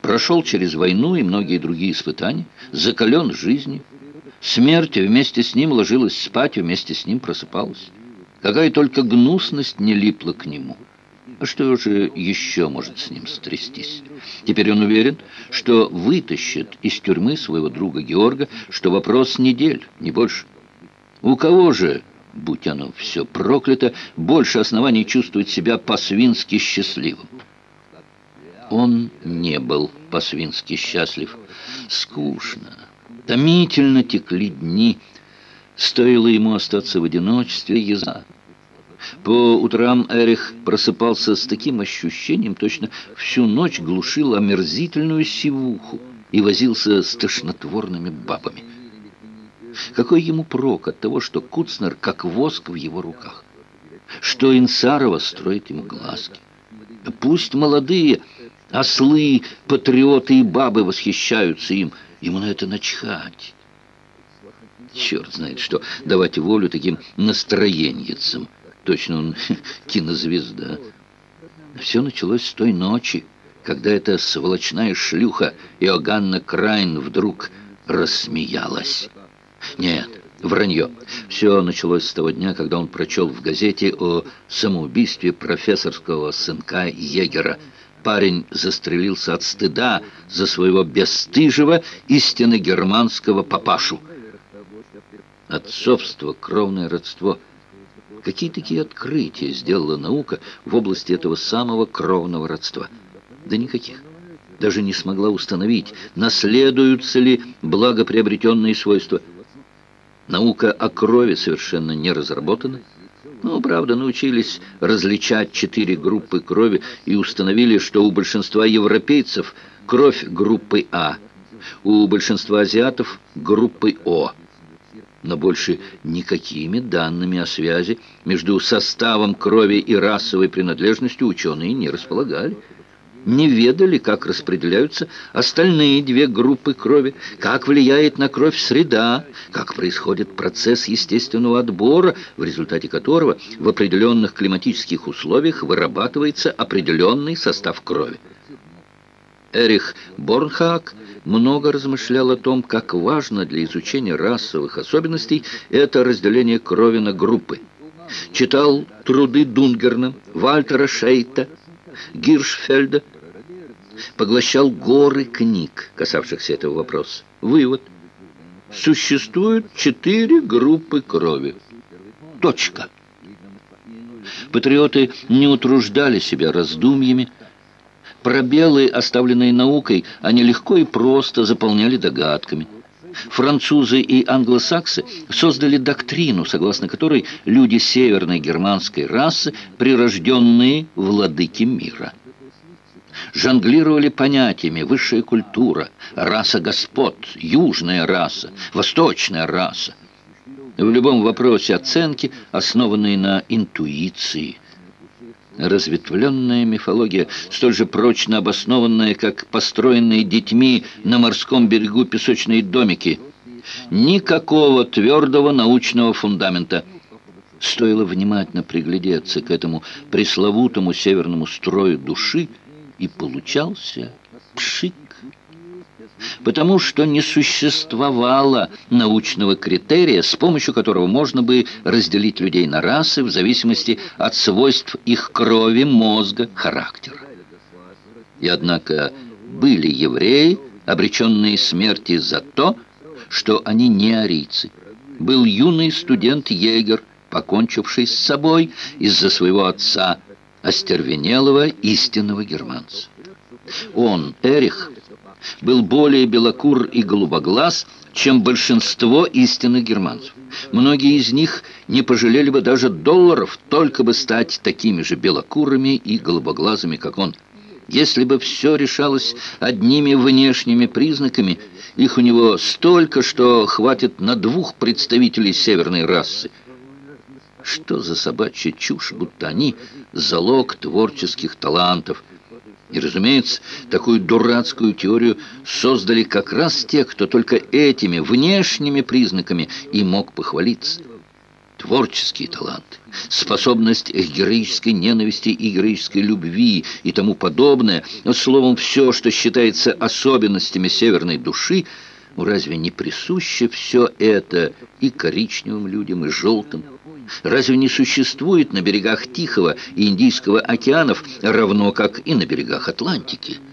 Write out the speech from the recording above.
Прошел через войну и многие другие испытания, закален жизнью. Смерть вместе с ним ложилась спать, вместе с ним просыпалась. Какая только гнусность не липла к нему. А что же еще может с ним стрястись? Теперь он уверен, что вытащит из тюрьмы своего друга Георга, что вопрос недель, не больше. У кого же, будь оно все проклято, больше оснований чувствовать себя по-свински счастливым? Он не был по-свински счастлив. Скучно, томительно текли дни. Стоило ему остаться в одиночестве, езда. По утрам Эрих просыпался с таким ощущением, точно всю ночь глушил омерзительную сивуху и возился с тошнотворными бабами. Какой ему прок от того, что Куцнер как воск в его руках? Что Инсарова строит ему глазки? Пусть молодые ослы, патриоты и бабы восхищаются им, ему на это начхать. Черт знает что, давать волю таким настроеньицам. Точно он кинозвезда. Все началось с той ночи, когда эта сволочная шлюха Иоганна Крайн вдруг рассмеялась. Нет, вранье. Все началось с того дня, когда он прочел в газете о самоубийстве профессорского сынка Егера. Парень застрелился от стыда за своего бесстыжего истинно германского папашу. Отцовство, кровное родство – Какие такие открытия сделала наука в области этого самого кровного родства? Да никаких. Даже не смогла установить, наследуются ли благоприобретенные свойства. Наука о крови совершенно не разработана. Ну, правда, научились различать четыре группы крови и установили, что у большинства европейцев кровь группы А, у большинства азиатов группы О но больше никакими данными о связи между составом крови и расовой принадлежностью ученые не располагали. Не ведали, как распределяются остальные две группы крови, как влияет на кровь среда, как происходит процесс естественного отбора, в результате которого в определенных климатических условиях вырабатывается определенный состав крови. Эрих Борнхак много размышлял о том, как важно для изучения расовых особенностей это разделение крови на группы. Читал труды Дунгерна, Вальтера Шейта, Гиршфельда, поглощал горы книг, касавшихся этого вопроса. Вывод. Существует четыре группы крови. Точка. Патриоты не утруждали себя раздумьями, Пробелы, оставленные наукой, они легко и просто заполняли догадками. Французы и англосаксы создали доктрину, согласно которой люди северной германской расы – прирожденные владыки мира. Жонглировали понятиями высшая культура, раса господ, южная раса, восточная раса. В любом вопросе оценки, основанные на интуиции – Разветвленная мифология, столь же прочно обоснованная, как построенные детьми на морском берегу песочные домики. Никакого твердого научного фундамента. Стоило внимательно приглядеться к этому пресловутому северному строю души, и получался пшик потому что не существовало научного критерия, с помощью которого можно бы разделить людей на расы в зависимости от свойств их крови, мозга, характера. И однако были евреи, обреченные смерти за то, что они не арийцы. Был юный студент Егер, покончивший с собой из-за своего отца, остервенелого истинного германца. Он, Эрих, был более белокур и голубоглаз, чем большинство истинных германцев. Многие из них не пожалели бы даже долларов, только бы стать такими же белокурыми и голубоглазыми, как он. Если бы все решалось одними внешними признаками, их у него столько, что хватит на двух представителей северной расы. Что за собачья чушь, будто они залог творческих талантов – и, разумеется, такую дурацкую теорию создали как раз те, кто только этими внешними признаками и мог похвалиться. творческие таланты, способность к героической ненависти и героической любви и тому подобное, словом, все, что считается особенностями северной души, разве не присуще все это и коричневым людям, и желтым? Разве не существует на берегах Тихого и Индийского океанов, равно как и на берегах Атлантики –